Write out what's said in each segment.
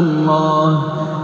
الله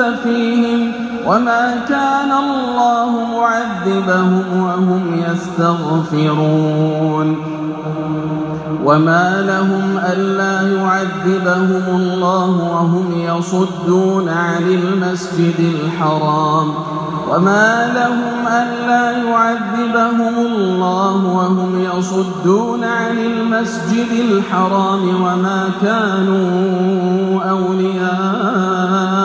فيهم وما كان الله معذبهم وهم يستغفرون وما لهم ألا يعذبهم الله وهم يصدون عن المسجد الحرام وما لهم ألا يعذبهم الله وهم يصدون عن المسجد الحرام وما كانوا أولياءه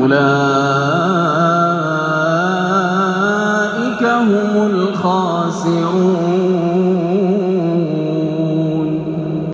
أولئك